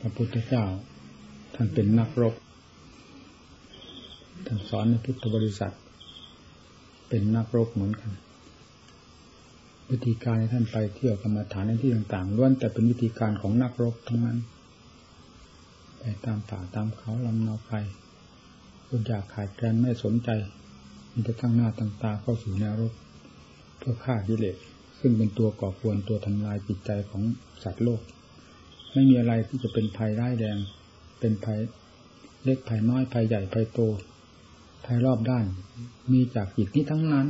พระพุทธเจ้า ท่านเป็นนักรบ ท่านสอนในพุทธบริษัท เป็นนักรบเหมือนกันวิธีการที่ท่านไปเที่ยวกรรมฐานในที่ต่างๆล้วนแต่เป็นวิธีการของนักรบทั้งนั้น ไปตามป่าตามเขาลำนาไพคุณอยากขาดแคลนไม่สนใจมีแต่ตั้งหน้าตั้งตาเข้าสู่แนวรบ เพื่อฆ่ากิเลสซึ่งเป็นตัวก่อควรตัวทำลายจิตใจของสัตว์โลก ไม่มีอะไรที่จะเป็นภัยร้ายแรง เป็นภัยเล็กภัยน้อยภัยใหญ่ภัยโตภัยรอบด้าน มีจากจิตนี้ทั้งนั้น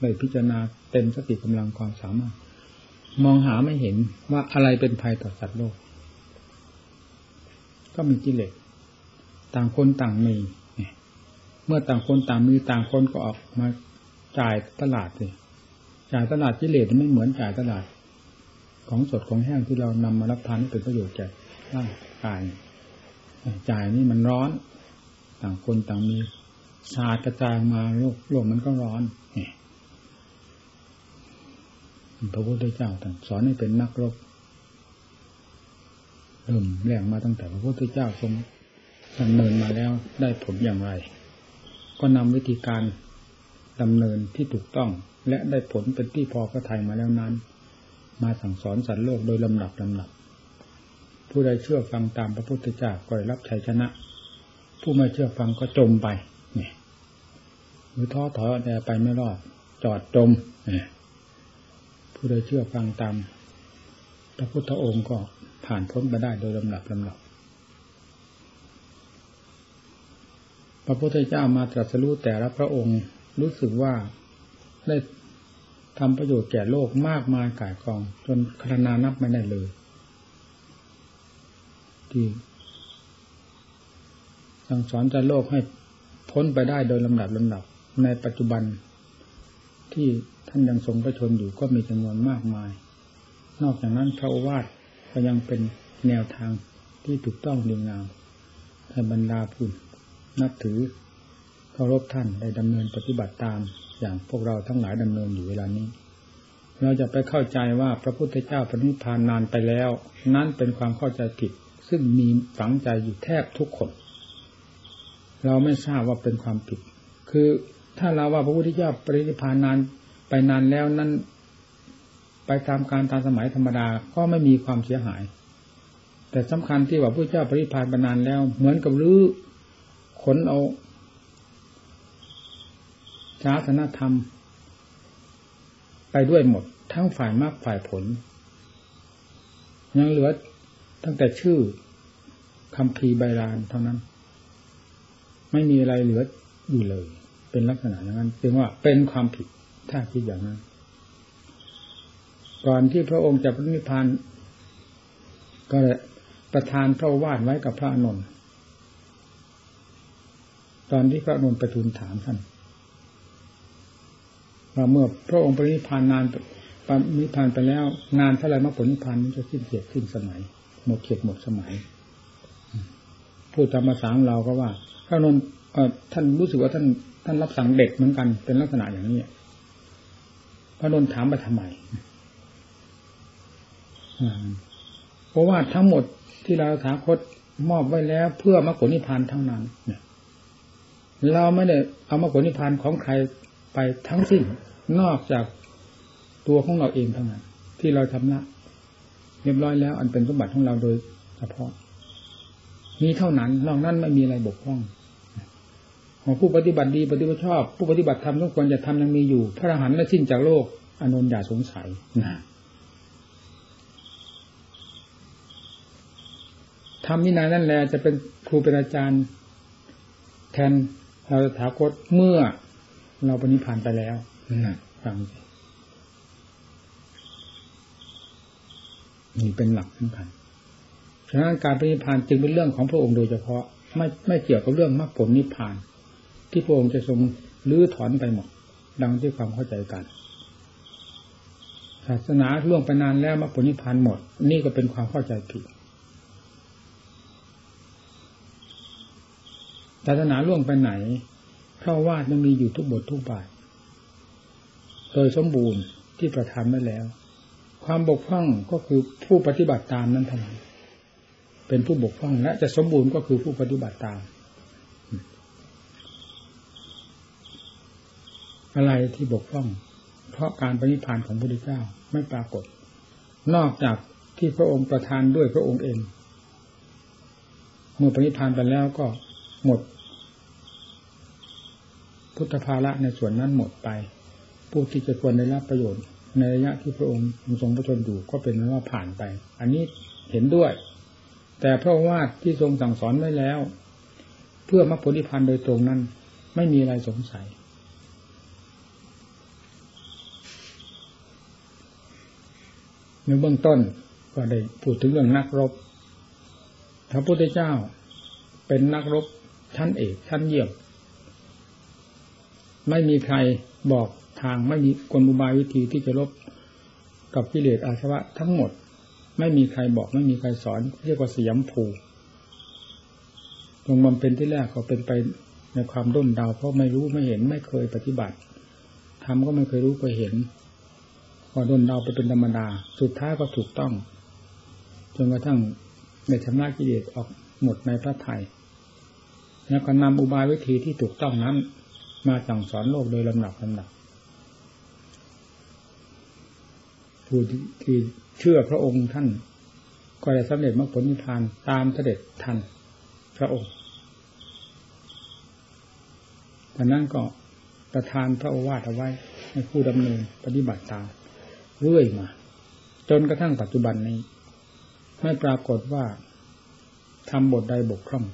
เลยพิจารณาเต็มสติกำลังความสามารถ มองหาไม่เห็นว่าอะไรเป็นภัยต่อสัตว์โลก ก็มีกิเลสต่างคนต่างมีเมื่อต่างคนต่างมีต่างคนก็ออกมาจ่ายตลาดสิจ่ายตลาดกิเลสไม่เหมือนจ่ายตลาด ของสดของแห้งที่เรานำมารับทานให้เป็นประโยชน์แก่ร่างกายจ่ายนี่มันร้อน ต่างคนต่างมีชาดกระจายมาโลกโลกมันก็ร้อนพระพุทธเจ้าท่านสอนให้เป็นนักรบเริ่มแรงมาตั้งแต่พระพุทธเจ้าทรงดำเนินมาแล้วได้ผลอย่างไร ก็นำวิธีการดำเนินที่ถูกต้อง และได้ผลเป็นที่พอพระทัยมาแล้วนั้น มาสั่งสอนสัตว์โลกโดยลำดับลำดับ ผู้ใดเชื่อฟังตามพระพุทธเจ้าก็ได้รับชัยชนะ ผู้ไม่เชื่อฟังก็จมไปเนี่ยหรือท้อถอยแต่ไปไม่รอด จอดจมเนี่ยผู้ใดเชื่อฟังตามพระพุทธองค์ก็ผ่านพ้นไปได้โดยลำดับลำดับพระพุทธเจ้ามาตรัสรู้แต่ละพระองค์รู้สึกว่าได้ ทำประโยชน์แก่โลกมากมายกายกอง จนคณานับไม่ได้เลย ที่สั่งสอนใจโลกให้พ้นไปได้โดยลำดับลำดับ ในปัจจุบันที่ท่านยังทรงพระชนอยู่ก็มีจำนวนมากมาย นอกจากนั้นพระวาทก็ยังเป็นแนวทางที่ถูกต้องดีงามให้บรรดาผู้นับถือเคารพท่านได้ดำเนินปฏิบัติตาม อย่างพวกเราทั้งหลายดำเนินอยู่เวลานี้ เราจะไปเข้าใจว่าพระพุทธเจ้าปณิพานนานไปแล้ว นั่นเป็นความเข้าใจผิด ซึ่งมีฝังใจอยู่แทบทุกคน เราไม่ทราบว่าเป็นความผิด คือถ้าเราว่าพระพุทธเจ้าปรินิพานนานไปนานแล้วนั้นไปตามการตามสมัยธรรมดาก็ไม่มีความเสียหาย แต่สำคัญที่ว่าพระเจ้าปรินิพานไปนานแล้ว เหมือนกับรื้อขนเอา ศาสนธรรม ไปด้วยหมด ทั้งฝ่ายมากฝ่ายผล ยังเหลือตั้งแต่ชื่อคำพีใบลานเท่านั้น ไม่มีอะไรเหลืออยู่เลย เป็นลักษณะอย่างนั้นจึงว่าเป็นความผิดถ้าคิดอย่างนั้น ก่อนที่พระองค์จะพระนิพพานก็ประทานพระวาดไว้กับพระอนุนตอนที่พระอนุนประทูลถามท่าน ว่าเมื่อพระองค์ปรินิพานนานปรินิพานไปแล้ว นานเท่าไรมรรคผลนิพพานจะสิ้นเกียรติสิ้นสมัย หมดเขตหมดสมัยพูดตามภาษาเราก็ว่าพระนนท่านรู้สึกว่าท่านท่านรับสั่งเด็กเหมือนกัน เป็นลักษณะอย่างนี้พระนนถามไปทำไมเพราะว่าทั้งหมดที่เราถาคตมอบไว้แล้ว เพื่อมรรคผลนิพพานทั้งนั้นเนี่ยเราไม่ได้เอามรรคผลนิพพานของใคร ไปทั้งสิ้นนอกจากตัวของเราเองเท่านั้นที่เราทำละเรียบร้อยแล้วอันเป็นสมบัติของเราโดยเฉพาะมีเท่านั้นนอกนั้นไม่มีอะไรบกพร่อง ของผู้ปฏิบัติดีปฏิบัติชอบ ผู้ปฏิบัติธรรมทุกควรจะทำยังมีอยู่ พระอรหันต์และสิ้นจากโลกอนนอย่าสงสัยนะทำวินัยนั่นแหละจะเป็นครูเป็นอาจารย์ แทนเราถาคตเมื่อ เราปณิพานไปแล้วฟังนี่เป็นหลักสำคัญฉะนั้นการปณิพานจึงเป็นเรื่องของพระองค์โดยเฉพาะ ไม่ไม่เกี่ยวกับเรื่องมรรคผลนิพพาน ที่พระองค์จะทรงลื้อถอนไปหมด ดังที่ความเข้าใจกัน ศาสนาล่วงไปนานแล้วมรรคผลนิพพานหมด นี่ก็เป็นความเข้าใจผิดศาสนาล่วงไปไหน พระวาดยังมีอยู่ทุกบททุกบาทโดยสมบูรณ์ที่ประทานไว้แล้ว ความบกพร่องก็คือผู้ปฏิบัติตามนั้นเท่านั้นเป็นผู้บกพร่องและจะสมบูรณ์ก็คือผู้ปฏิบัติตาม อะไรที่บกพร่อง เพราะการปฏิพานของพระพุทธเจ้าไม่ปรากฏ นอกจากที่พระองค์ประทานด้วยพระองค์เอง เมื่อปฏิพานไปแล้วก็หมด พุทธภาระในส่วนนั้นหมดไป ผู้ที่จะควรได้รับประโยชน์ ในระยะที่พระองค์ทรงพระชนอยู่ก็เป็นว่าผ่านไป อันนี้เห็นด้วย แต่พระว่าที่ทรงสั่งสอนไว้แล้ว เพื่อมรรคผลนิพพานโดยตรงนั้น ไม่มีอะไรสงสัยในเบื้องต้นก็ได้พูดถึงเรื่องนักรบพระพุทธเจ้าเป็นนักรบชั้นเอกชั้นเยี่ยม ไม่มีใครบอกทางไม่มีกลอุบายวิธีที่จะรบกับกิเลสอาสวะทั้งหมด ไม่มีใครบอกไม่มีใครสอน เรียกว่าสยามภูลงมันเป็นที่แรกก็เป็นไปในความด้นดาวเพราะไม่รู้ไม่เห็นไม่เคยปฏิบัติทำก็ไม่เคยรู้เคยเห็นพอด้นดาวไปเป็นธรรมดา สุดท้ายก็ถูกต้อง จนกระทั่งในชำระกิเลสออกหมดในพระไทยแล้วก็นำอุบายวิธีที่ถูกต้องนั้น มาสั่งสอนโลกโดยลำดับลำดับผู้ที่เชื่อพระองค์ท่าน ก็ได้สำเร็จมรรคผลนิพพานตามเสด็จทันพระองค์ดังนั้นก็ประทานพระโอวาทเอาไว้ให้ผู้ดำเนินปฏิบัติตามเรื่อยมา จนกระทั่งปัจจุบันนี้ ไม่ปรากฏว่าทำบทใดบกพร่อง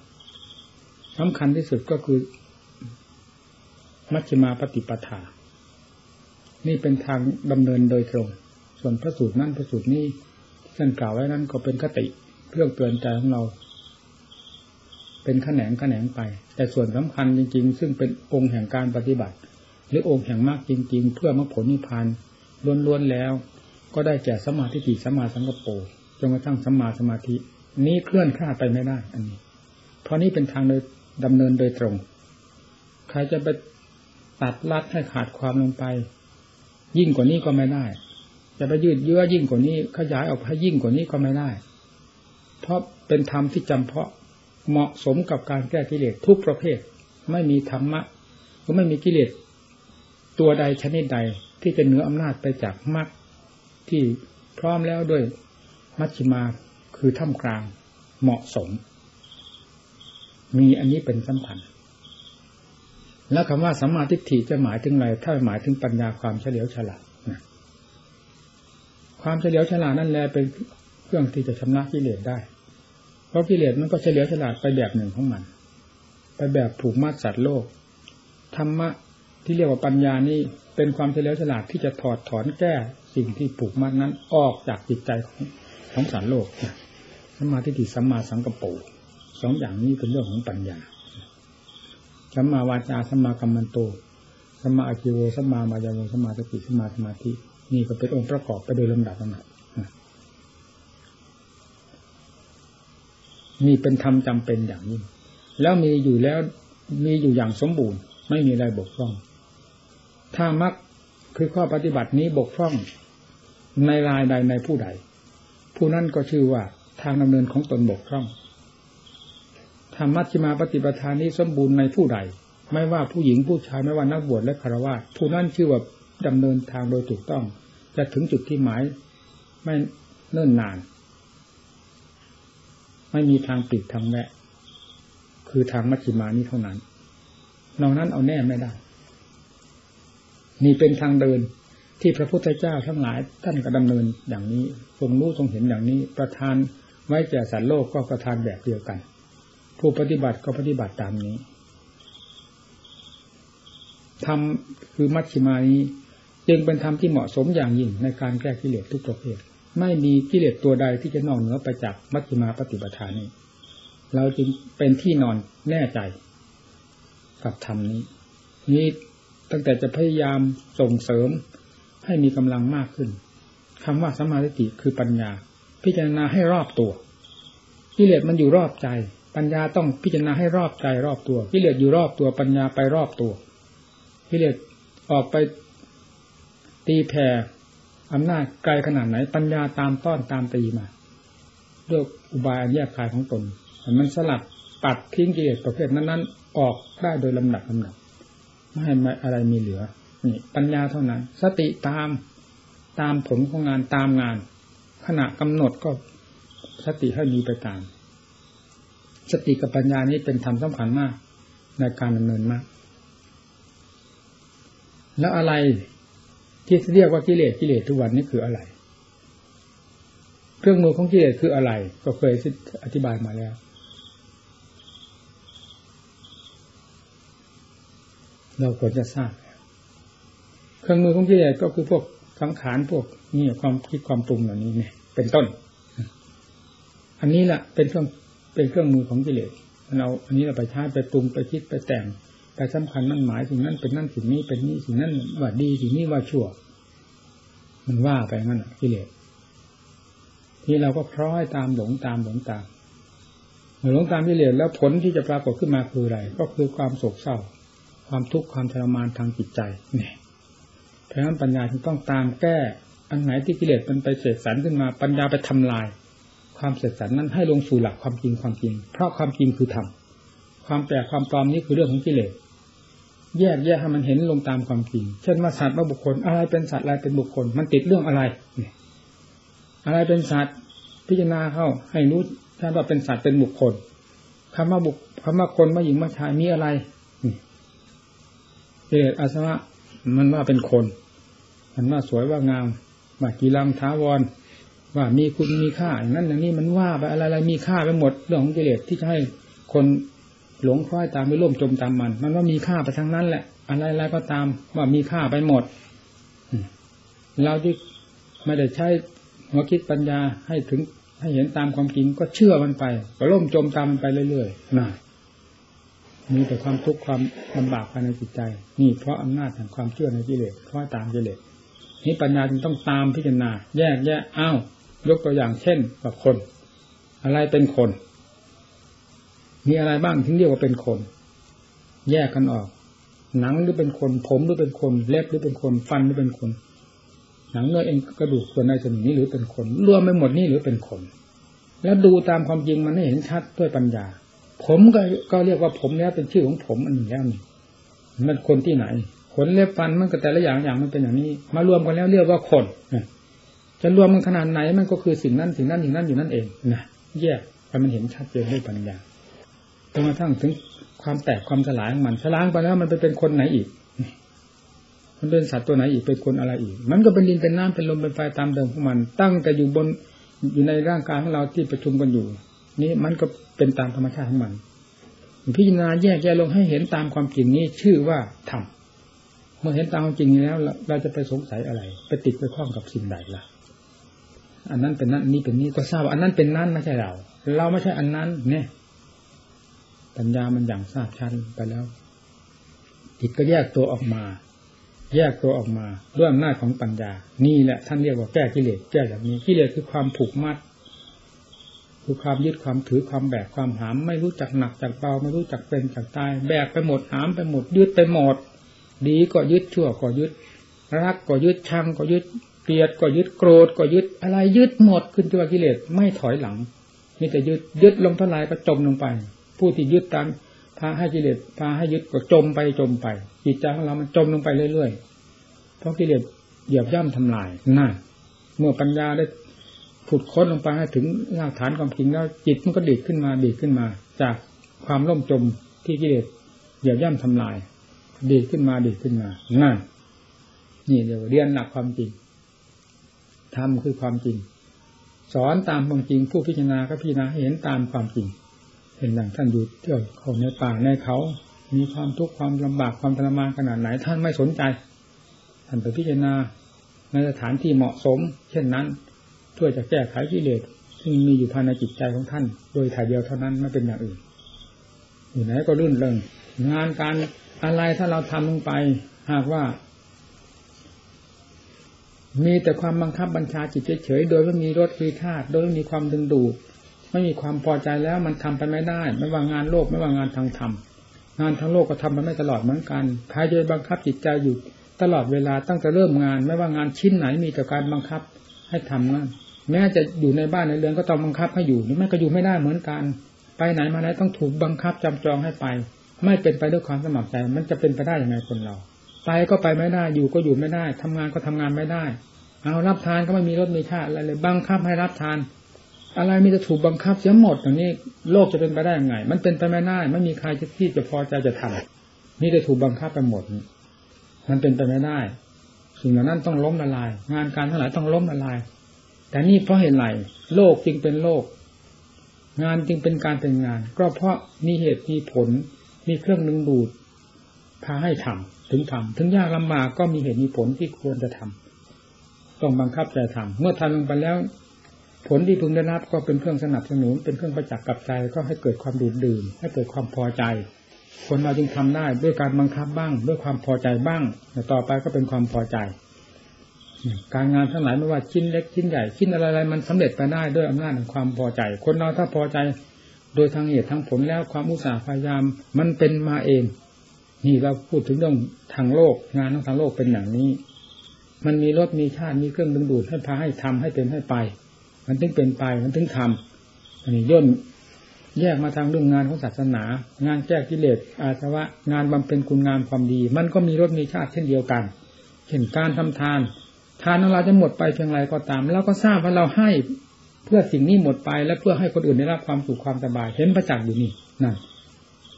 สำคัญที่สุดก็คือ มัชฌิมาปฏิปทา นี่เป็นทางดำเนินโดยตรง ส่วนพระสูตรนั้นพระสูตรนี้ที่ท่านกล่าวไว้นั้นก็เป็นคติเพื่อเตือนใจของเรา เป็นขแขนงขแขนงไป แต่ส่วนสำคัญจริง ๆ ซึ่งเป็นองค์แห่งการปฏิบัติ หรือองค์แห่งมากจริง ๆ เพื่อมรรคผลนิพพานล้วนๆแล้ว ก็ได้แก่สมาธิจิสมาสังกปรจนกระทั่งสัมมาสมาธิ นี้เคลื่อนคลาไปไม่ได้ อันนี้ เพราะนี้เป็นทางโดยดำเนินโดยตรง ใครจะไป ตัดลัดให้ขาดความลงไป ยิ่งกว่านี้ก็ไม่ได้ จะไปยืดเยื้อยิ่งกว่านี้ขยายออกให้ยิ่งกว่านี้ก็ไม่ได้ เพราะเป็นธรรมที่จำเพาะเหมาะสมกับการแก้กิเลสทุกประเภท ไม่มีธรรมะก็ไม่มีกิเลสตัวใดชนิดใดที่จะเหนืออำนาจไปจากมรรคที่พร้อมแล้วด้วยมัชฌิมาคือท่ามกลางเหมาะสม มีอันนี้เป็นสำคัญ แล้วคำว่าสัมมาทิฏฐิจะหมายถึงอะไร ถ้าหมายถึงปัญญาความเฉลียวฉลาดนะความเฉลียวฉลาดนั่นแหละเป็นเครื่องที่จะชำระกิเลสได้ เพราะกิเลสมันก็เฉลียวฉลาดไปแบบหนึ่งของมัน ไปแบบผูกมัดสัตว์โลก ธรรมะที่เรียกว่าปัญญานี่เป็นความเฉลียวฉลาดที่จะถอดถอนแก้สิ่งที่ผูกมัดนั้นออกจากจิตใจของของสารโลกสัมมาทิฏฐิสัมมาสังกปรสองอย่างนี้เป็นเรื่องของปัญญา สัมมาวาจาสัมมากัมมันโตสัมมาอาชิโวสัมมามายาโวสัมมาสติสัมมาสมาธิ นี่ก็เป็นองค์ประกอบไปโดยลำดับลำดับนี่เป็นธรรมจำเป็นอย่างนี้แล้วมีอยู่แล้วมีอยู่อย่างสมบูรณ์ ไม่มีอะไรบกพร่อง ถ้ามักคือข้อปฏิบัตินี้บกพร่อง ในรายใดในผู้ใด ผู้นั้นก็ชื่อว่าทางดำเนินของตนบกพร่อง รรมัชฌิมาปฏิปทานนี้สมบูรณ์ในผู้ใด ไม่ว่าผู้หญิงผู้ชายไม่ว่านักบวชและคารวะผู้นั้นชื่อว่าดำเนินทางโดยถูกต้อง จะถึงจุดที่หมาย ไม่เนิ่นนาน ไม่มีทางปิดทางแวะคือทางมัชฌิมานี้เท่านั้นนอกนั้นเอาแน่ไม่ได้ นี่เป็นทางเดินที่พระพุทธเจ้าทั้งหลายท่านก็ดำเนินอย่างนี้ทรงรู้ทรงเห็นอย่างนี้ ประทานไว้แก่สัตว์โลกก็ประทานแบบเดียวกัน ผู้ปฏิบัติก็ปฏิบัติตามนี้ธรรมคือมัชฌิมานี้จึงเป็นธรรมที่เหมาะสมอย่างยิ่งในการแก้กิเลสทุกประเภทไม่มีกิเลสตัวใดที่จะนอกเหนือไปจากมัชฌิมาปฏิปทานี้ เราจึงเป็นที่นอนแน่ใจกับธรรมนี้นี้ตั้งแต่จะพยายามส่งเสริมให้มีกำลังมากขึ้นคำว่าสมาธิคือปัญญา พิจารณาให้รอบตัวกิเลสมันอยู่รอบใจ ปัญญาต้องพิจารณาให้รอบใจรอบตัวกิเลสอยู่รอบตัวปัญญาไปรอบตัวกิเลสออกไปตีแผ่อำนาจไกลขนาดไหน ปัญญาตามต้อนตามตีมาด้วยอุบายอันแยกกายของตนมันสลัดปัดทิ้งกิเลสประเภทนั้นๆ ออกได้โดยลำดับลำดับไม่ให้อะไรมีเหลือนี่ปัญญาเท่านั้น สติตามตามผลของงานตามงาน ขณะกำหนดก็สติให้มีไปตาม สติกับปัญญานี้เป็นธรรมสำคัญมาก ในการดำเนินมาก แล้วอะไรที่เรียกว่ากิเลสกิเลสทุกวันนี้คืออะไร เครื่องมือของกิเลสคืออะไร ก็เคยอธิบายมาแล้วเราควรจะทราบเครื่องมือของกิเลสก็คือพวกสังขารพวกนี่ความคิดความปรุงเหล่านี้เนี่ย เป็นต้น อันนี้แหละเป็นเครื่อง เป็นเครื่องมือของกิเลสเราอันนี้เราไปใช้ไปปรุงไปคิดไปแต่งไปสำคัญนั่นหมายสิ่งนั้นเป็นนั่นสิ่งนี้เป็นนี่สิ่งนั้นว่าดีสิ่งนี้ว่าชั่ว มันว่าไปงั้นกิเลสที่เราก็คล้อยตามหลงตามหลงตามหลงตามกิเลสแล้วผลที่จะปรากฏขึ้นมาคืออะไร ก็คือความโศกเศร้า ความทุกข์ความทรมานทางจิตใจเนี่ยเพราะฉะนั้นปัญญาจึงต้องตามแก้อันไหนที่กิเลสมันไปเสกสรรขึ้นมาปัญญาไปทำลาย ความเสกสรรนั้นให้ลงสู่หลักความจริงความจริง เพราะความจริงคือธรรมความแปลความปลอมนี้คือเรื่องของกิเลสแยกแยกให้มันเห็นลงตามความจริง เช่นว่าสัตว์ว่าบุคคลอะไรเป็นสัตว์อะไรเป็นบุคคล มันติดเรื่องอะไรเนี่ยอะไรเป็นสัตว์พิจารณาเข้าให้รู้ท่านว่าเป็นสัตว์เป็นบุคคลคำว่าบุคคำว่าคนว่าหญิงว่าชายมีอะไรกิเลสอาสวะมันว่าเป็นคน มันว่าสวยว่างามว่ากีรังท้าวร ว่ามีคุณมีค่าอย่างนั้นอย่างนี้มันว่าไปอะไรอะไรมีค่าไปหมดเรื่องของกิเลสที่จะให้คนหลงคล้อยตามไปร่วมจมตามมัน มันว่ามีค่าไปทั้งนั้นแหละ อะไรอะไรก็ตามว่ามีค่าไปหมดเราที่ไม่ได้ใช้หัวคิดปัญญาให้ถึงให้เห็นตามความจริงก็เชื่อมันไปก็ร่มจมตามมันไปเรื่อยๆน่ะมีแต่ความทุกข์ความลำบากภายในจิตใจ นี่เพราะอำนาจแห่งความเชื่อในกิเลสคล้อยตามกิเลสนี่ปัญญาจึงต้องตามพิจารณา แยกแยะอ้าว ยกตัวอย่างเช่นกับคน อะไรเป็นคน มีอะไรบ้างถึงเรียกว่าเป็นคน แยกกันออก หนังหรือเป็นคน ผมหรือเป็นคน เล็บหรือเป็นคน ฟันหรือเป็นคน หนังเนื้อเองกระดูกส่วนในส่วนนี้หรือเป็นคน รวมไปหมดนี่หรือเป็นคน แล้วดูตามความจริงมันให้เห็นชัดด้วยปัญญา ผมก็ก็เรียกว่าผมแล้วเป็นชื่อของผมอันหนึ่งแล้วนี่มันคนที่ไหนขนเล็บฟันมันก็แต่ละอย่างอย่างมันเป็นอย่างนี้ มารวมกันแล้วเรียกว่าคน จะรวมมันขนาดไหนมันก็คือสิ่งนั้นสิ่งนั้นอย่งนั้นอยู่นั่นเองนะแยกให้มันเห็นชัดเจนด้วยปัญญาจนกระทั่งถึงความแตกความสลายของมันสลายไปแล้วมันไปเป็นคนไหนอีก มันเป็นสัตว์ตัวไหนอีกเป็นคนอะไรอีก มันก็เป็นดินเป็นน้ำเป็นลมเป็นไฟตามเดิมของมัน ตั้งแต่อยู่บนอยู่ในร่างกายของเราที่ประชุมกันอยู่ นี้มันก็เป็นตามธรรมชาติของมันพิจารณาแยกแยะลงให้เห็นตามความจริงนี้ชื่อว่าธรรมเมื่อเห็นตามความจริงแล้ว เราจะไปสงสัยอะไร ไปติดไปคล้องกับสิ่งใดล่ะ อันนั้นเป็นนั้นนี้เป็นนี้ก็ทราบว่าอันนั้นเป็นนั้นไม่ใช่เรา เราไม่ใช่อันนั้น เนี่ย ปัญญามันอย่างทราบชันไปแล้วจิตก็แยกตัวออกมา แยกตัวออกมาด้วยอำนาจของปัญญา นี่แหละท่านเรียกว่าแก้กิเลสแก้แบบนี้กิเลสคือความผูกมัดคือความยึดความถือความแบกความหาม ไม่รู้จักหนักจากเบาไม่รู้จักเป็นจากตาย แบกไปหมดหามไปหมดยึดไปหมด ดีก็ยึดชั่วก็ยึด รักก็ยึดชังก็ยึด เกลียดก็ยึดโกรธก็ยึดอะไรยึดหมดขึ้นตัวกิเลสไม่ถอยหลังมีแต่ยึดยึดลงเท่าไรก็จมลงไป ผู้ที่ยึดตามพาให้กิเลสพาให้ยึดก็จมไปจมไป จิตใจของเรามันจมลงไปเรื่อยๆเพราะกิเลสเหยียบย่ำทำลายน่าเมื่อปัญญาได้ขุดค้นลงไปให้ถึงรากฐานความจริงแล้วจิตมันก็ดีดขึ้นมาดีดขึ้นมา จากความล่มจมที่กิเลสเหยียบย่ำทำลาย ดีดขึ้นมาดีดขึ้นมานั่นนี่เดี๋ยวเรียนหลักความจริง ทำคือความจริง สอนตามความจริง ผู้พิจารณาก็พิจารณาเห็นตามความจริง เห็นอย่างท่านอยู่เที่ยวเขาในป่าในเขา มีความทุกข์ความลำบากความทรมานขนาดไหน ท่านไม่สนใจท่านไปพิจารณาในสถานที่เหมาะสม เช่นนั้น เพื่อจะแก้ไขกิเลสที่มีอยู่ภายในจิตใจของท่าน โดยถ่ายเดียวเท่านั้นไม่เป็นอย่างอื่น อยู่ไหนก็รื่นเริงงานการอะไรถ้าเราทำลงไป หากว่า มีแต่ความบังคับบัญชาจิตเฉยๆโดยไม่มีรสมีธาตุโดยไม่มีความดึงดูด ไม่มีความพอใจแล้วมันทำไปไม่ได้ ไม่ว่างานโลกไม่ว่างานทางธรรมงานทางโลกก็ทำไปไม่ตลอดเหมือนกันใครจะบังคับจิตใจอยู่ตลอดเวลาตั้งแต่เริ่มงาน ไม่ว่างานชิ้นไหนมีแต่การบังคับให้ทำงานแม้จะอยู่ในบ้านในเรือนก็ต้องบังคับให้อยู่ไม่ก็อยู่ไม่ได้เหมือนกันไปไหนมาไหนต้องถูกบังคับจำจองให้ไป ไม่เป็นไปด้วยความสมัครใจ มันจะเป็นไปได้ยังไงคนเรา ไปก็ไปไม่ได้ อยู่ก็อยู่ไม่ได้ทำงานก็ทำงานไม่ได้ เอารับทานก็ไม่มีรถมีชาติอะไรเลยบังคับให้รับทาน อะไรมีจะถูกบังคับเสียหมดอย่างนี้โลกจะเป็นไปได้ยังไง มันเป็นไปไม่ได้ไม่มีใครจะที่จะพอใจจะทำนี่จะถูกบังคับไปหมด มันเป็นไปไม่ได้สิ่งเหล่านั้นต้องล้มละลาย งานการทั้งหลายต้องล้มละลาย แต่นี่เพราะเหตุไรโลกจึงเป็นโลก งานจึงเป็นการเป็นงาน ก็เพราะมีเหตุมีผล มีเครื่องดึงดูด พาให้ทำถึงทำถึงยากลำบากก็มีเหตุมีผลที่ควรจะทำต้องบังคับใจทำเมื่อทำลงไปแล้ว ผลที่พึงได้รับก็เป็นเครื่องสนับสนุน เป็นเครื่องประจักษ์กับใจก็ให้เกิดความดื่มดื่ม ให้เกิดความพอใจ คนเราจึงทำได้ด้วยการบังคับบ้าง ด้วยความพอใจบ้างแต่ต่อไปก็เป็นความพอใจการงานทั้งหลายไม่ว่าชิ้นเล็กชิ้นใหญ่ชิ้นอะไรๆมันสำเร็จไปได้ด้วยอำนาจของความพอใจ คนเราถ้าพอใจ โดยทางเหตุทางผลแล้วความอุตสาห์พยายาม มันเป็นมาเอง นี่เราพูดถึงเรื่องทางโลกงานทางโลกเป็นอย่างนี้ มันมีรถมีชาติมีเครื่องดึงดูดให้พาให้ทำให้เป็นให้ไป มันถึงเป็นไปมันถึงทำอันนี้ย่นแยกมาทางเรื่องงานของศาสนา งานแก้กิเลสอาสวะงานบำเพ็ญคุณงามความดี มันก็มีรถมีชาติเช่นเดียวกันเช่นการทำทาน ทานของเราจะหมดไปเพียงไรก็ตามเราก็ทราบว่าเราให้เพื่อสิ่งนี้หมดไปและเพื่อให้คนอื่นได้รับความสุขความสบายเห็นประจักษ์อยู่นี่นั่น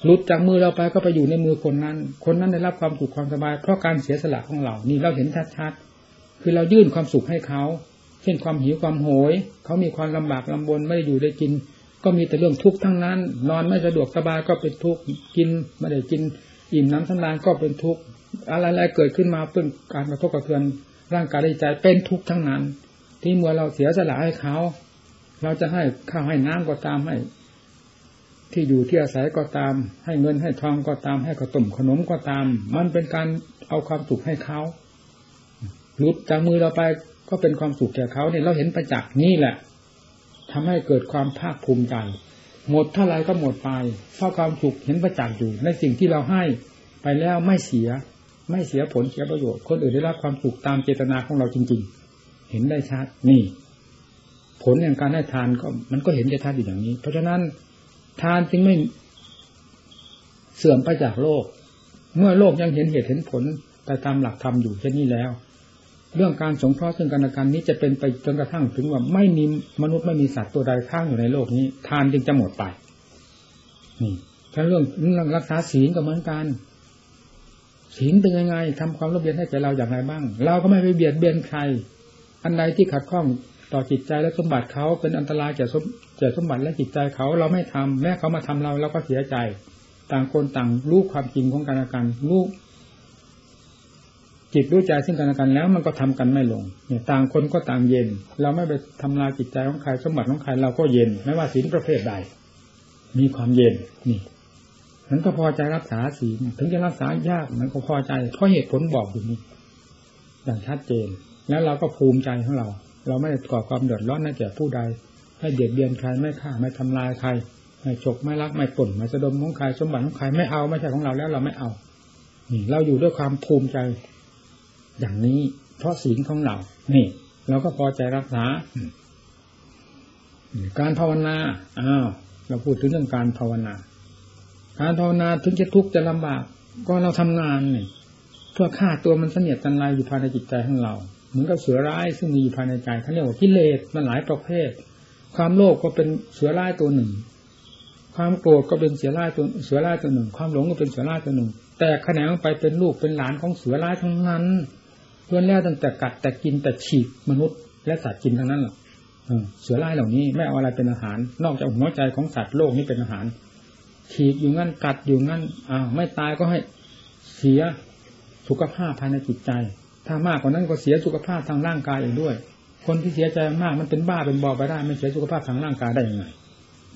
หลุดจากมือเราไปก็ไปอยู่ในมือคนนั้น คนนั้นได้รับความสุขความสบาย เพราะการเสียสละของเรา นี่เราเห็นชัดๆ คือเรายื่นความสุขให้เขา เช่นความหิวความโหย เขามีความลำบากลำบนไม่ได้อยู่ได้กิน ก็มีแต่เรื่องทุกข์ทั้งนั้น นอนไม่สะดวกสบายก็เป็นทุกข์ กินไม่ได้กิน อิ่มน้ำทั้งรานก็เป็นทุกข์ อะไรๆเกิดขึ้นมาเพื่อการกระทบกระเทือนร่างกายใจเป็นทุกข์ทั้งนั้น ที่เมื่อเราเสียสละให้เขา เราจะให้ข้าวให้น้ำก็ตามให้ ที่อยู่ที่อาศัยก็ตาม ให้เงินให้ทองก็ตาม ให้ขนมขนมก็ตาม มันเป็นการเอาความสุขให้เขาหลุดจากมือเราไปก็เป็นความสุขแก่เขาเนี่ยเราเห็นประจักษ์นี่แหละทำให้เกิดความภาคภูมิใจ หมดเท่าไรก็หมดไปเพราะความสุขเห็นประจักษ์อยู่ ในสิ่งที่เราให้ไปแล้วไม่เสีย ไม่เสียผลเสียประโยชน์ คนอื่นได้รับความสุขตามเจตนาของเราจริง ๆ เห็นได้ชัดนี่ ผลแห่างการให้ทานก็มันก็เห็นได้ชัดอยู่อย่างนี้ เพราะฉะนั้น ทานจึงไม่เสื่อมไปจากโลก เมื่อโลกยังเห็นเหตุเห็นผลไปตามหลักธรรมอยู่เช่นนี้แล้ว เรื่องการสงเคราะห์ซึ่งกันและกันนี้จะเป็นไปจนกระทั่งถึงว่าไม่มีมนุษย์ไม่มีสัตว์ตัวใดข้างอยู่ในโลกนี้ ทานจึงจะหมดไป นี่ทั้งเรื่องเรื่องรักษาศีลก็เหมือนกันศีลเป็นยังไงทำความร่มเย็นให้แก่เราอย่างไรบ้าง เราก็ไม่ไปเบียดเบียนใคร อันใดที่ขัดข้อง ต่อจิตใจและสมบัติเขาเป็นอันตรายแก่สมแก่สมบัติและจิตใจเขาเราไม่ทำแม้เขามาทำเราเราก็เสียใจ ต่างคนต่างรู้ความจริงของกันและกันรู้จิตรู้ใจซึ่งกันและกันแล้วมันก็ทำกันไม่ลงเนี่ยต่างคนก็ต่างเย็น เราไม่ไปทำลายจิตใจของใครสมบัติของใครเราก็เย็น ไม่ว่าศีลประเภทใด มีความเย็นนี่มันก็พอใจรักษาศีลถึงจะรักษายากมันก็พอใจเพราะเหตุผลบอกอยู่นี่อย่างชัดเจน แล้วเราก็ภูมิใจของเรา เราไม่ก่อความเดือดร้อนให้แก่ผู้ใดให้เบียดเบียนใครไม่ฆ่าไม่ทำลายใครไม่ฉกไม่ลักไม่ป่นไม่สะดมของใครสมบัติของใครไม่เอาไม่ใช่ของเราแล้วเราไม่เอานี่เราอยู่ด้วยความภูมิใจ อย่างนี้ เพราะศีลของเรานี่ เราก็พอใจรักษาการภาวนาอ้าวเราพูดถึงเรื่องการภาวนา การภาวนาถึงจะทุกข์จะลำบาก ก็เราทำงานนี่เพื่อฆ่าตัวมันเสนียดจันไรอยู่ภายในจิตใจของเรา เหมือนกับเสือร้ายซึ่งมีอยู่ภายในใจเขาเรียกว่ากิเลสมันหลายประเภท ความโลภก็เป็นเสือร้ายตัวหนึ่ง ความโกรธก็เป็นเสือร้ายตัวเสือร้ายตัวหนึ่ง ความหลงก็เป็นเสือร้ายตัวหนึ่ง แต่แขนงไปเป็นลูกเป็นหลานของเสือร้ายทั้งนั้นเพื่อนแล้วตั้งแต่กัดแต่กินแต่ฉีกมนุษย์ และสัตว์กินทั้งนั้นหรอกเสือร้ายเหล่านี้ไม่เอาอะไรเป็นอาหาร นอกจากหัวใจของสัตว์โลกนี้เป็นอาหารฉีกอยู่งั้นกัดอยู่งั้นอ้าวไม่ตายก็ให้เสียสุขภาพภายในจิตใจ ถ้ามากกว่านั้นก็เสียสุขภาพทางร่างกายอีกด้วย คนที่เสียใจมากมันเป็นบ้าเป็นบอไปได้ไม่เสียสุขภาพทางร่างกายได้ยังไง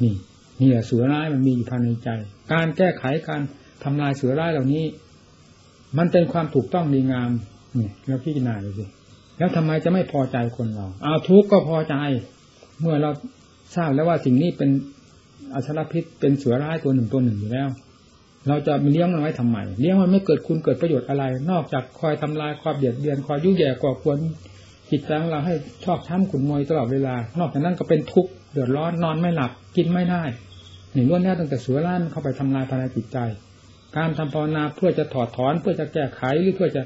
นี่นี่แหละเสือร้ายมันมีอยู่ภายในใจ การแก้ไขการทำลายเสือร้ายเหล่านี้ มันเป็นความถูกต้องดีงามนี่เราพิจารณาดูสิแล้วทำไมจะไม่พอใจคนเราเอาทุกข์ก็พอใจ เมื่อเราทราบแล้วว่าสิ่งนี้เป็นอสรพิษเป็นเสือร้ายตัวหนึ่งตัวหนึ่งอยู่แล้ว เราจะเลี้ยงมันไว้ทำไมเลี้ยงมันไม่เกิดคุณเกิดประโยชน์อะไร นอกจากคอยทำลายความเบียดเบียนคอยยุ่ยแย่ก่อควรจิตใจของเราให้ชอบช้ำขุนมวยตลอดเวลา นอกจากนั้นก็เป็นทุกข์เดือดร้อนนอนไม่หลับกินไม่ได้หนึ่งล้วนแน่ตั้งแต่เสือล้านเข้าไปทำลายภายในจิตใจ การทำภาวนาเพื่อจะถอดถอนเพื่อจะแก้ไขหรือเพื่อจะ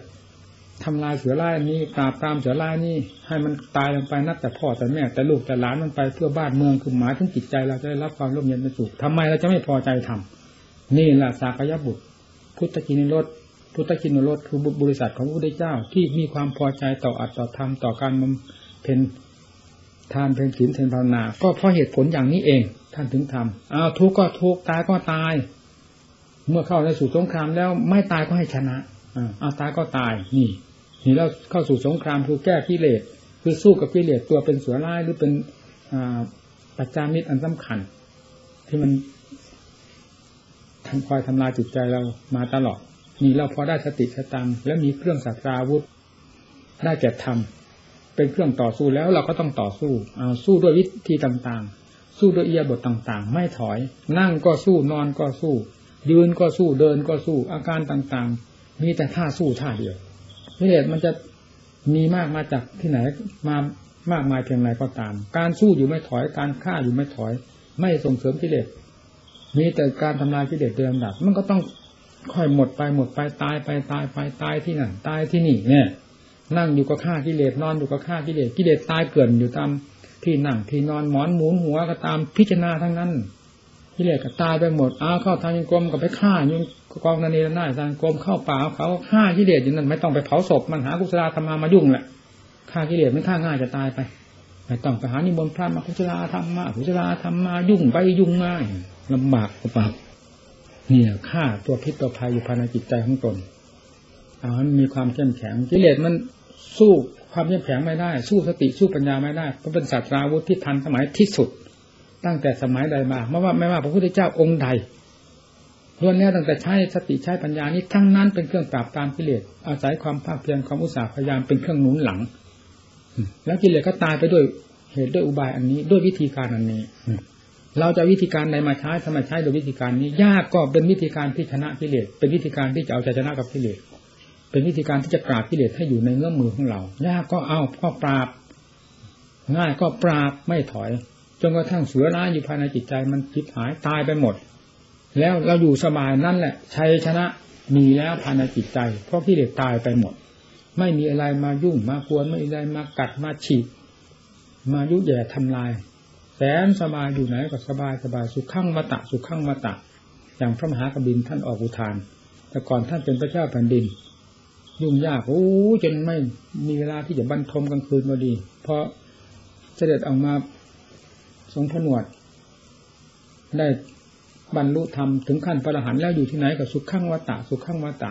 ทำลายเสือร้ายนี้ปราบตามเสือร้ายนี้ให้มันตายลงไปนับแต่พ่อแต่แม่แต่ลูกแต่หลานมันไปเพื่อบ้านเมืองคือหมายถึงจิตใจเราจะได้รับความร่มเย็นเป็นสุขทำไมเราจะไม่พอใจทำ นี่แหละสากยบุตร พุทธกินรสพุทธกินรสคือบริษัทของพระพุทธเจ้าที่มีความพอใจต่ออัตต่อธรรมต่อการเป็นทานเป็นศีลเป็นภาวนา ก็เพราะเหตุผลอย่างนี้เอง ท่านถึงทำเอาทุกข์ก็ทุกข์ตายก็ตาย เมื่อเข้าในสู่สงครามแล้วไม่ตายก็ให้ชนะเอาตายก็ตายนี่นี่เราเข้าสู่สงครามคือแก้กิเลสคือสู้กับกิเลสตัวเป็นเสือร้ายหรือเป็นปัจจามิตรอันสำคัญ ที่มัน คอยทำลายจิตใจเรามาตลอดนี่เราพอได้สติสตังและมีเครื่องสัตราวุธ ได้แก่ธรรมเป็นเครื่องต่อสู้แล้วเราก็ต้องต่อสู้เอาสู้ด้วยวิธีต่างๆ สู้ด้วยเอียบทต่างๆ ไม่ถอย นั่งก็สู้นอนก็สู้ ยืนก็สู้เดินก็สู้อาการต่างๆ มีแต่ท่าสู้ท่าเดียวกิเลสมันจะมีมากมาจากที่ไหนมามากมายเพียงไรก็ตาม การสู้อยู่ไม่ถอยการฆ่าอยู่ไม่ถอย ไม่ส่งเสริมกิเลส มีแต่การทำลายกิเลสเดิมดับ มันก็ต้องค่อยหมดไปหมดไปตายไปตายไปตายที่นั่นตายที่นี่เนี่ย นั่งอยู่กับข้ากิเลสนอนอยู่กับข้ากิเลสกิเลสตายเกินอยู่ตามที่นั่งที่นอนหมอนหมุนหัวก็ตามพิจารณาทั้งนั้นกิเลสก็ตายไปหมดอ้าเข้าทางยงกลมกับไปฆ่ายังกองนันเนรนาทางกลมเข้าป่าเขาฆ่ากิเลสอยู่นั่นไม่ต้องไปเผาศพมันหากุศลธรรมามายุ่งแหละฆ่ากิเลสไม่ฆ่าง่ายจะตายไป ไม่ต้องไปหานิมนต์พระมากุศลธรรมมากุศลธรรมมายุ่งไปยุ่งง่ายลำบากกว่าเนี่ยฆ่าตัวพิษตัวภัยอยู่ภายในจิตใจของตนเอามันมีความเข้มแข็งกิเลสมันสู้ความเข้มแข็งไม่ได้ สู้สติสู้ปัญญาไม่ได้เพราะเป็นศาสตราวุธที่ทันสมัยที่สุด ตั้งแต่สมัยใดมาไม่ว่าไม่ว่าพระพุทธเจ้าองค์ใดล้วนแล้วตั้งแต่ใช้สติใช้ปัญญานี้ทั้งนั้นเป็นเครื่องปราบตามกิเลสอาศัยความภาคเพียรความอุตสาห์พยายามเป็นเครื่องหนุนหลัง แล้วกิเลสก็ตายไปด้วยเหตุด้วยอุบายอันนี้ด้วยวิธีการอันนี้เราจะวิธีการใดมาใช้ทำไมใช้โดยวิธีการนี้ ยากก็เป็นวิธีการที่ชนะกิเลสเป็นวิธีการที่จะเอาใจชนะกับกิเลสเป็นวิธีการที่จะปราบกิเลสให้อยู่ในเงื้อมือของเรา ยากก็เอาก็ปราบ ง่ายก็ปราบไม่ถอยจนกระทั่งเสือร้ายอยู่ภายในจิตใจมันคิดหายตายไปหมด แล้วเราอยู่สบายนั่นแหละชัยชนะมีแล้วภายในจิตใจ เพราะกิเลสตายไปหมด ไม่มีอะไรมายุ่งมาควรไม่มีอะไรมากัดมาฉีดมายุ่ยแย่ทำลาย แสนสบายอยู่ไหนก็สบายสบายสุขขั้งมาตะสุขขั้งมาตะ อย่างพระมหากบินท่านออกอุทาน แต่ก่อนท่านเป็นพระเจ้าแผ่นดิน ยุ่งยากโอ้จนไม่มีเวลาที่จะบรรทมกลางคืนมาดี เพราะเสด็จออกมาทรงผนวด ได้บรรลุธรรมถึงขั้นพระอรหันต์แล้วอยู่ที่ไหนก็สุขขั้งวัตตะสุขขั้งวัตตะ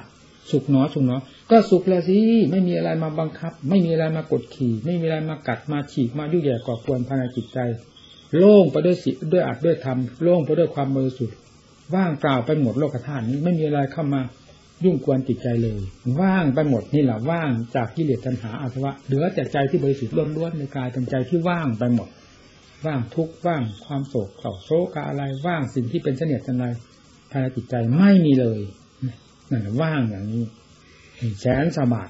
สุขหนอสุขหนอก็สุขแล้วสิไม่มีอะไรมาบังคับ ไม่มีอะไรมากดขี่ ไม่มีอะไรมากัดมาฉีกมายุ่ยแย่ก่อควรภายในจิตใจ โล่งไปด้วยสิด้วยอัดด้วยธรรมโล่งไปด้วยความมือสุดว่างเปล่าไปหมดโลกธาตุนี้ไม่มีอะไรเข้ามายุ่งกวนจิตใจเลย ว่างไปหมดนี่แหละว่างจากกิเลสตัณหาอาสวะเหลือแต่ใจที่บริสุทธิ์ล้วนๆในกายเป็นใจที่ว่างไปหมด ว่างทุกว่างความโศกเศร้าโศกอะไรว่างสิ่งที่เป็นเสนียดจันไรภายในจิตใจไม่มีเลย นั่นว่างอย่างนี้แสนสบาย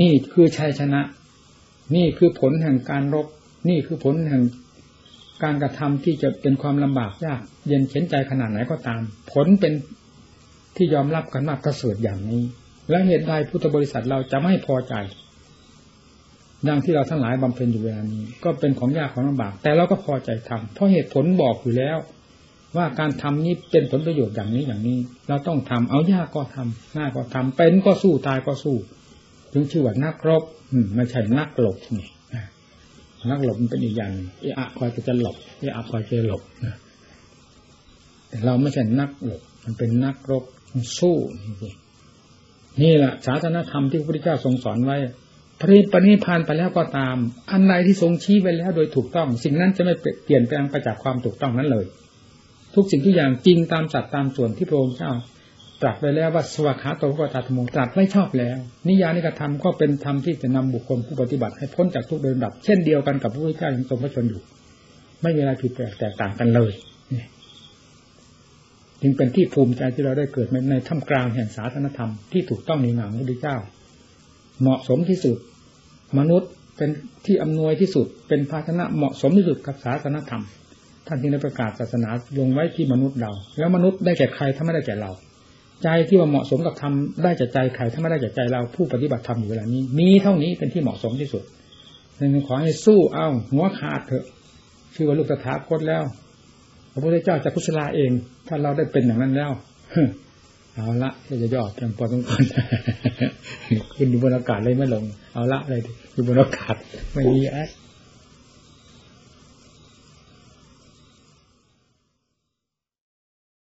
นี่คือชัยชนะ นี่คือผลแห่งการรบ นี่คือผลแห่งการกระทำที่จะเป็นความลำบากยากเย็นเข็นใจขนาดไหนก็ตาม ผลเป็นที่ยอมรับกันมากกระเสริฐอย่างนี้ และเหตุใดพุทธบริษัทเราจะไม่พอใจดังที่เราทั้งหลายบำเพ็ญอยู่เวลานี้ ก็เป็นของยากของลำบาก แต่เราก็พอใจทำเพราะเหตุผลบอกอยู่แล้ว ว่าการทำนี้เป็นผลประโยชน์อย่างนี้อย่างนี้ เราต้องทำเอายากก็ทำง่ายก็ทำเป็นก็สู้ตายก็สู้ถึงชื่อว่านักรบไม่ใช่นักหลบนี่นักหลบมันเป็นอีกอย่างเอะคอยจะหลบเอะคอยจะหลบนะแต่เราไม่ใช่นักหลบมันเป็นนักรบสู้นี่นี่แหละศาสนาธรรมที่พระพุทธเจ้าทรงสอนไว้พระปณิพานไปแล้วก็ตาม อันใดที่ทรงชี้ไว้แล้วโดยถูกต้อง สิ่งนั้นจะไม่เปลี่ยนแปลงไปจากความถูกต้องนั้นเลย ทุกสิ่งทุกอย่างจริงตามจัดตามส่วนที่พระองค์เจ้าตรัสไปแล้วว่าสวัสดิ์โตกตาธรรมตรัสไม่ชอบแล้ว นิยานิกธรรมก็เป็นธรรมที่จะนำบุคคลผู้ปฏิบัติให้พ้นจากทุกเดินดับ เช่นเดียวกันกับพระพุทธเจ้าทรงพระชนอยู่ ไม่มีอะไรผิดแปลกแตกต่างกันเลยจึงเป็นที่ภูมิใจที่เราได้เกิดในท่ามกลางแห่งศาสนธรรมที่ถูกต้องในงามพระพุทธเจ้า เหมาะสมที่สุด มนุษย์เป็นที่อำนวยที่สุด เป็นภาชนะเหมาะสมที่สุดกับศาสนธรรม ท่านจึงได้ประกาศศาสนาลงไว้ที่มนุษย์เรา แล้วมนุษย์ได้แก่ใครถ้าไม่ได้แก่เรา ใจที่ว่าเหมาะสมกับธรรมได้จากใจใครถ้าไม่ได้จากใจเราผู้ปฏิบัติธรรมอยู่เวลานี้ มีเท่านี้เป็นที่เหมาะสมที่สุดหนึ่งขอให้สู้เอาหัวขาดเถอะชื่อว่าลูกตถาคตแล้วพระพุทธเจ้าจะพุทธลาเอง ถ้าเราได้เป็นอย่างนั้นแล้วเอาละจะย่อเพียงพอสมควรขึ้นอยู่บนอากาศเลยไม่ลง เอาละเลยอยู่บนอากาศไม่มีแอด